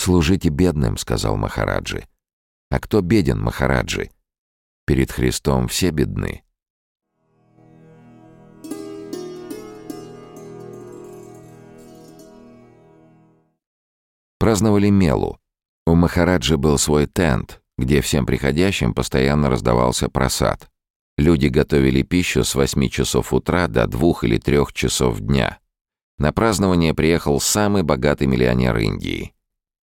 «Служите бедным», — сказал Махараджи. «А кто беден, Махараджи? Перед Христом все бедны». Праздновали Мелу. У Махараджи был свой тент, где всем приходящим постоянно раздавался просад. Люди готовили пищу с 8 часов утра до 2 или 3 часов дня. На празднование приехал самый богатый миллионер Индии.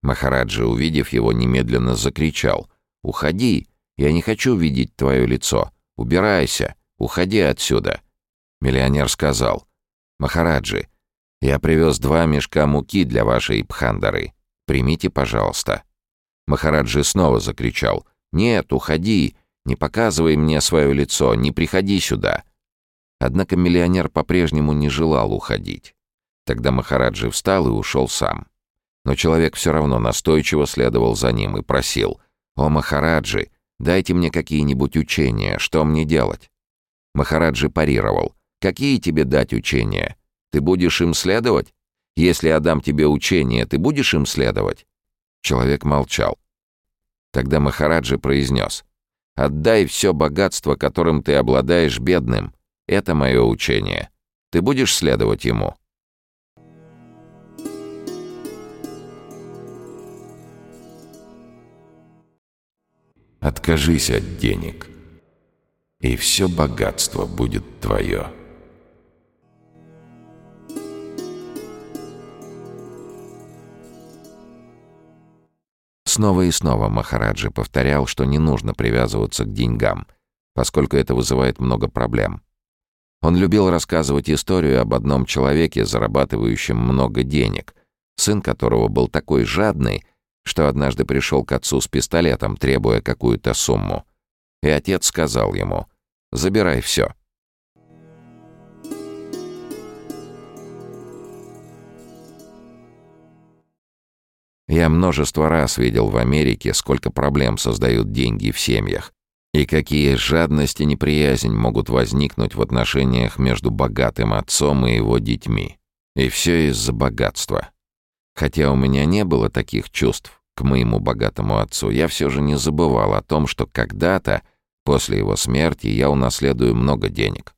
Махараджа, увидев его, немедленно закричал. «Уходи! Я не хочу видеть твое лицо! Убирайся! Уходи отсюда!» Миллионер сказал. «Махараджи, я привез два мешка муки для вашей пхандары. Примите, пожалуйста». Махараджи снова закричал. «Нет, уходи! Не показывай мне свое лицо, не приходи сюда!» Однако миллионер по-прежнему не желал уходить. Тогда Махараджи встал и ушел сам. Но человек все равно настойчиво следовал за ним и просил. «О, Махараджи, дайте мне какие-нибудь учения, что мне делать?» Махараджи парировал. «Какие тебе дать учения? Ты будешь им следовать? Если я дам тебе учение, ты будешь им следовать?» Человек молчал. Тогда Махараджи произнес, «Отдай все богатство, которым ты обладаешь бедным. Это мое учение. Ты будешь следовать ему?» Откажись от денег, и все богатство будет твое. Снова и снова Махараджи повторял, что не нужно привязываться к деньгам, поскольку это вызывает много проблем. Он любил рассказывать историю об одном человеке, зарабатывающем много денег, сын которого был такой жадный, что однажды пришел к отцу с пистолетом, требуя какую-то сумму. И отец сказал ему «Забирай все». Я множество раз видел в Америке, сколько проблем создают деньги в семьях, и какие жадность и неприязнь могут возникнуть в отношениях между богатым отцом и его детьми. И все из-за богатства. Хотя у меня не было таких чувств к моему богатому отцу, я все же не забывал о том, что когда-то, после его смерти, я унаследую много денег.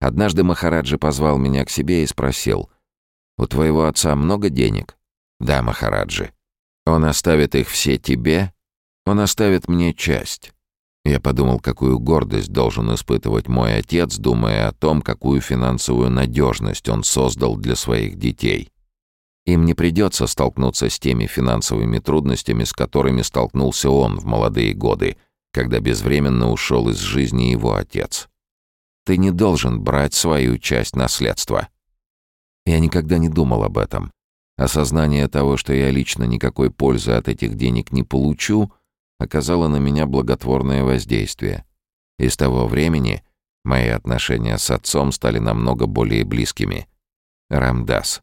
Однажды Махараджи позвал меня к себе и спросил, «У твоего отца много денег?» «Да, Махараджи». «Он оставит их все тебе?» «Он оставит мне часть». Я подумал, какую гордость должен испытывать мой отец, думая о том, какую финансовую надежность он создал для своих детей. Им не придется столкнуться с теми финансовыми трудностями, с которыми столкнулся он в молодые годы, когда безвременно ушел из жизни его отец. Ты не должен брать свою часть наследства. Я никогда не думал об этом. Осознание того, что я лично никакой пользы от этих денег не получу, оказало на меня благотворное воздействие. И с того времени мои отношения с отцом стали намного более близкими. Рамдас.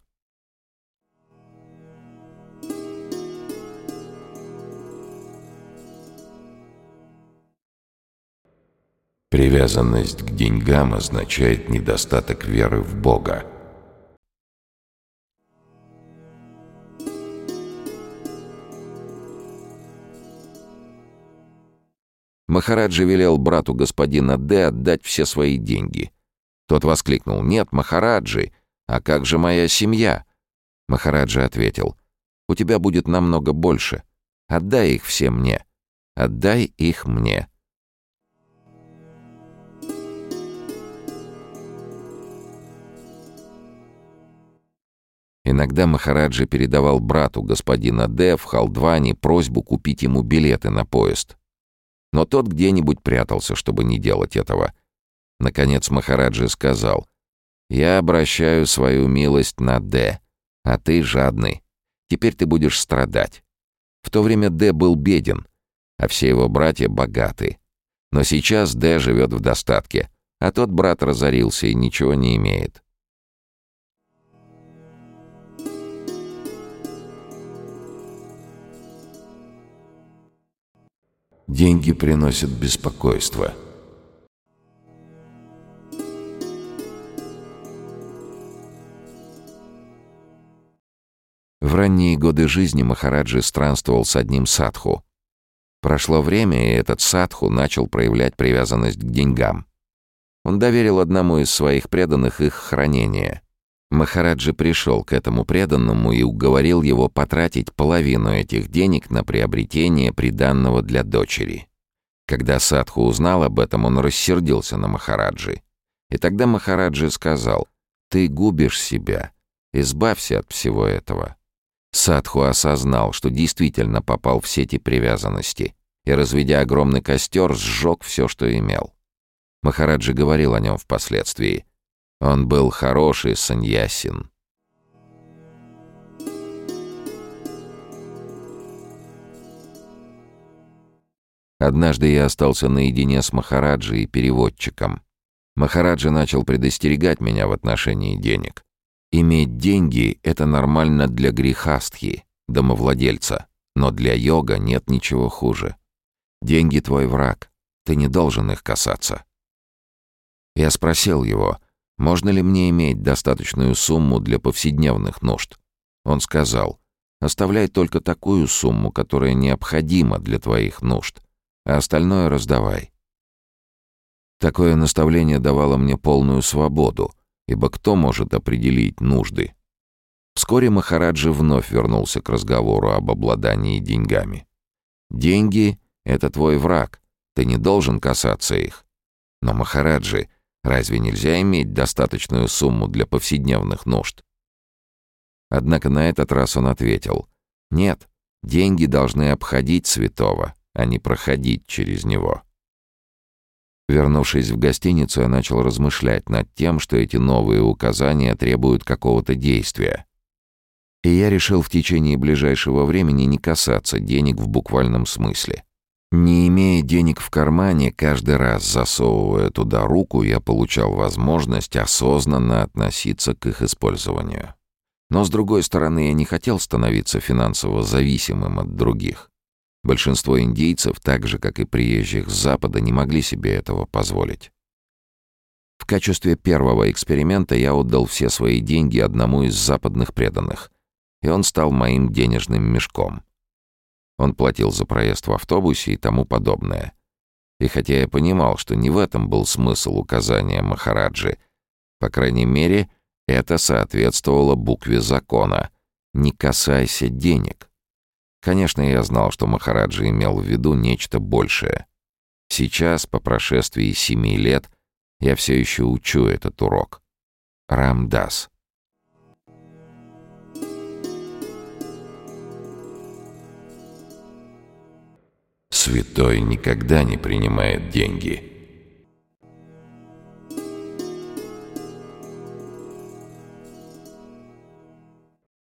Привязанность к деньгам означает недостаток веры в Бога. Махараджи велел брату господина Д отдать все свои деньги. Тот воскликнул «Нет, Махараджи, а как же моя семья?» Махараджи ответил «У тебя будет намного больше. Отдай их все мне. Отдай их мне». Иногда Махараджи передавал брату господина Д в Халдване просьбу купить ему билеты на поезд. Но тот где-нибудь прятался, чтобы не делать этого. Наконец Махараджи сказал, «Я обращаю свою милость на Д, а ты жадный. Теперь ты будешь страдать». В то время Д был беден, а все его братья богаты. Но сейчас Д живет в достатке, а тот брат разорился и ничего не имеет. Деньги приносят беспокойство. В ранние годы жизни Махараджи странствовал с одним садху. Прошло время, и этот садху начал проявлять привязанность к деньгам. Он доверил одному из своих преданных их хранение — Махараджи пришел к этому преданному и уговорил его потратить половину этих денег на приобретение приданного для дочери. Когда Садху узнал об этом, он рассердился на Махараджи. И тогда Махараджи сказал, «Ты губишь себя. Избавься от всего этого». Садху осознал, что действительно попал в сети привязанности, и, разведя огромный костер, сжег все, что имел. Махараджи говорил о нем впоследствии. Он был хороший саньясин. Однажды я остался наедине с Махараджи и переводчиком. Махараджа начал предостерегать меня в отношении денег. Иметь деньги — это нормально для грехастхи, домовладельца, но для йога нет ничего хуже. Деньги — твой враг, ты не должен их касаться. Я спросил его, можно ли мне иметь достаточную сумму для повседневных нужд. Он сказал, оставляй только такую сумму, которая необходима для твоих нужд, а остальное раздавай. Такое наставление давало мне полную свободу, ибо кто может определить нужды? Вскоре Махараджи вновь вернулся к разговору об обладании деньгами. «Деньги — это твой враг, ты не должен касаться их. Но, Махараджи, разве нельзя иметь достаточную сумму для повседневных нужд?» Однако на этот раз он ответил, «Нет, деньги должны обходить святого, а не проходить через него». Вернувшись в гостиницу, я начал размышлять над тем, что эти новые указания требуют какого-то действия. И я решил в течение ближайшего времени не касаться денег в буквальном смысле. Не имея денег в кармане, каждый раз засовывая туда руку, я получал возможность осознанно относиться к их использованию. Но, с другой стороны, я не хотел становиться финансово зависимым от других. Большинство индейцев, так же как и приезжих с Запада, не могли себе этого позволить. В качестве первого эксперимента я отдал все свои деньги одному из западных преданных, и он стал моим денежным мешком. Он платил за проезд в автобусе и тому подобное. И хотя я понимал, что не в этом был смысл указания Махараджи, по крайней мере, это соответствовало букве закона «Не касайся денег». Конечно, я знал, что Махараджа имел в виду нечто большее. Сейчас, по прошествии семи лет, я все еще учу этот урок. Рамдас. Святой никогда не принимает деньги.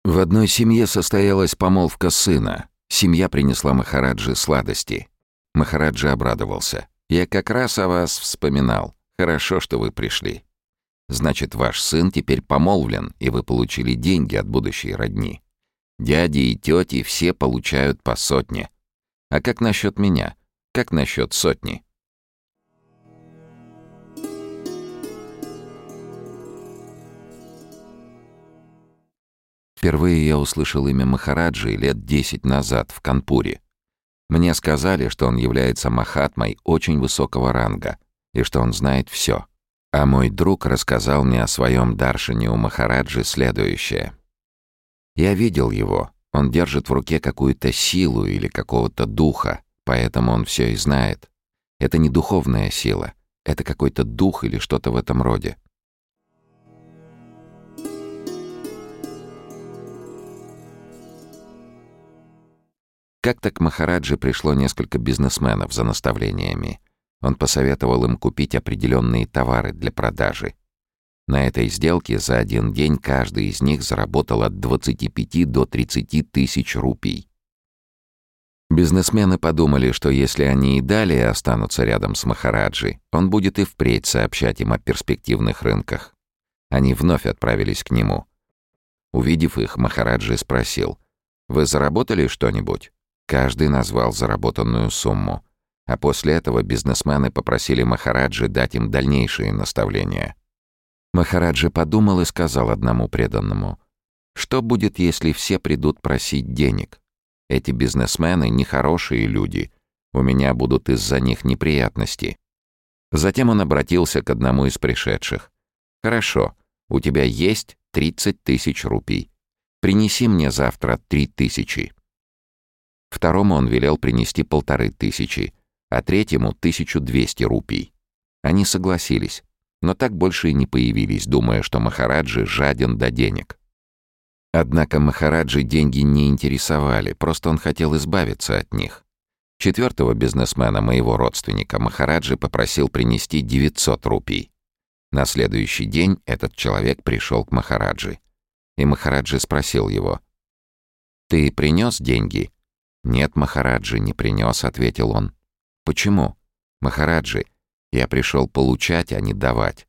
В одной семье состоялась помолвка сына. Семья принесла Махараджи сладости. Махараджи обрадовался. «Я как раз о вас вспоминал. Хорошо, что вы пришли. Значит, ваш сын теперь помолвлен, и вы получили деньги от будущей родни. Дяди и тети все получают по сотне. А как насчет меня? Как насчет сотни?» Впервые я услышал имя Махараджи лет десять назад в Канпуре. Мне сказали, что он является Махатмой очень высокого ранга и что он знает все. А мой друг рассказал мне о своем даршине у Махараджи следующее. Я видел его. Он держит в руке какую-то силу или какого-то духа, поэтому он все и знает. Это не духовная сила, это какой-то дух или что-то в этом роде. Как-то к Махараджи пришло несколько бизнесменов за наставлениями. Он посоветовал им купить определенные товары для продажи. На этой сделке за один день каждый из них заработал от 25 до 30 тысяч рупий. Бизнесмены подумали, что если они и далее останутся рядом с Махараджи, он будет и впредь сообщать им о перспективных рынках. Они вновь отправились к нему. Увидев их, Махараджи спросил, «Вы заработали что-нибудь?» Каждый назвал заработанную сумму. А после этого бизнесмены попросили Махараджи дать им дальнейшие наставления. Махараджи подумал и сказал одному преданному, Что будет, если все придут просить денег? Эти бизнесмены — нехорошие люди. У меня будут из-за них неприятности. Затем он обратился к одному из пришедших. «Хорошо, у тебя есть 30 тысяч рупий. Принеси мне завтра 3 тысячи». Второму он велел принести полторы тысячи, а третьему — 1200 рупий. Они согласились, но так больше и не появились, думая, что Махараджи жаден до денег. Однако Махараджи деньги не интересовали, просто он хотел избавиться от них. Четвертого бизнесмена, моего родственника, Махараджи попросил принести 900 рупий. На следующий день этот человек пришел к Махараджи. И Махараджи спросил его. «Ты принес деньги?» «Нет, Махараджи, не принес», — ответил он. «Почему?» «Махараджи, я пришел получать, а не давать».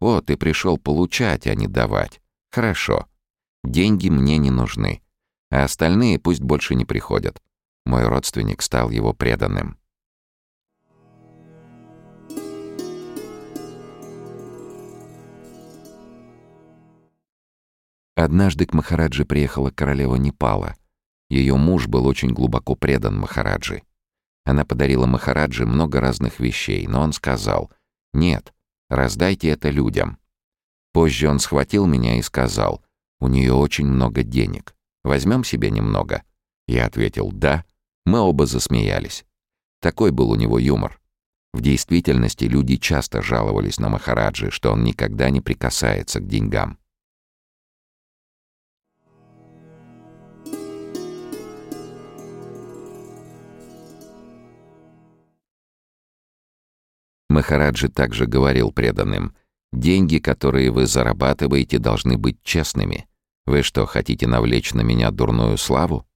«О, ты пришел получать, а не давать. Хорошо. Деньги мне не нужны. А остальные пусть больше не приходят. Мой родственник стал его преданным. Однажды к Махараджи приехала королева Непала. Ее муж был очень глубоко предан Махараджи. Она подарила Махараджи много разных вещей, но он сказал «Нет, раздайте это людям». Позже он схватил меня и сказал «У нее очень много денег. Возьмем себе немного?» Я ответил «Да». Мы оба засмеялись. Такой был у него юмор. В действительности люди часто жаловались на Махараджи, что он никогда не прикасается к деньгам. Махараджи также говорил преданным, «Деньги, которые вы зарабатываете, должны быть честными. Вы что, хотите навлечь на меня дурную славу?»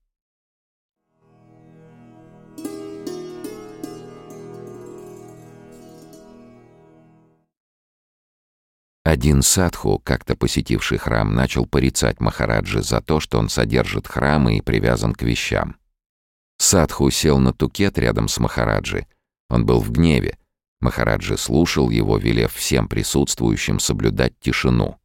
Один садху, как-то посетивший храм, начал порицать Махараджи за то, что он содержит храмы и привязан к вещам. Садху сел на тукет рядом с Махараджи. Он был в гневе. Махараджи слушал его, велев всем присутствующим соблюдать тишину.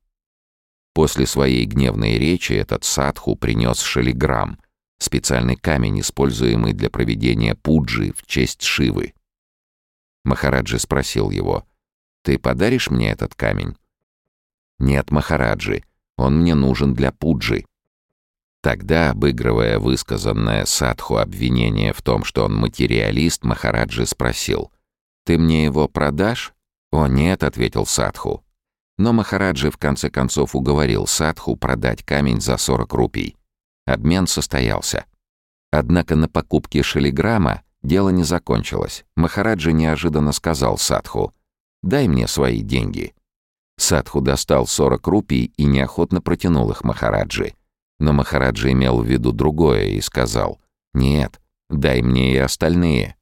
После своей гневной речи этот садху принес шалиграм, специальный камень, используемый для проведения пуджи в честь Шивы. Махараджи спросил его, «Ты подаришь мне этот камень?» «Нет, Махараджи, он мне нужен для пуджи». Тогда, обыгрывая высказанное Садху обвинение в том, что он материалист, Махараджи спросил, «Ты мне его продашь?» «О, нет», — ответил Садху. Но Махараджи в конце концов уговорил Садху продать камень за 40 рупий. Обмен состоялся. Однако на покупке шалиграмма дело не закончилось. Махараджи неожиданно сказал Садху, «Дай мне свои деньги». Садху достал 40 рупий и неохотно протянул их Махараджи. Но Махараджи имел в виду другое и сказал «Нет, дай мне и остальные».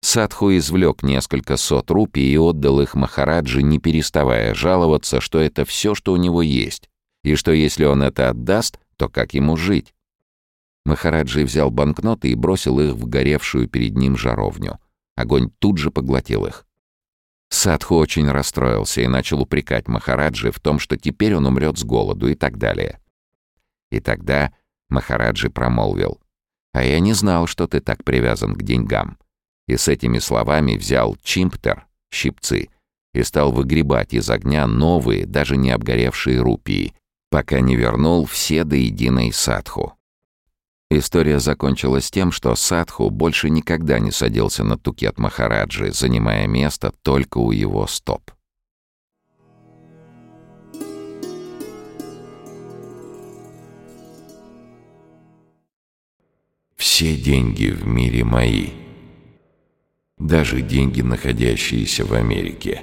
Садху извлек несколько сот рупий и отдал их Махараджи, не переставая жаловаться, что это все, что у него есть, и что если он это отдаст, то как ему жить? Махараджи взял банкноты и бросил их в горевшую перед ним жаровню. Огонь тут же поглотил их. Садху очень расстроился и начал упрекать Махараджи в том, что теперь он умрет с голоду и так далее. И тогда Махараджи промолвил, «А я не знал, что ты так привязан к деньгам». И с этими словами взял чимптер, щипцы, и стал выгребать из огня новые, даже не обгоревшие рупии, пока не вернул все до единой садху. История закончилась тем, что Садху больше никогда не садился на тукет Махараджи, занимая место только у его стоп. Все деньги в мире мои. Даже деньги, находящиеся в Америке.